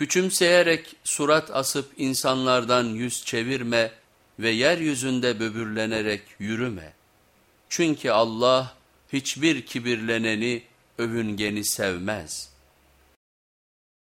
Küçümseyerek surat asıp insanlardan yüz çevirme ve yeryüzünde böbürlenerek yürüme. Çünkü Allah hiçbir kibirleneni, övüngeni sevmez.''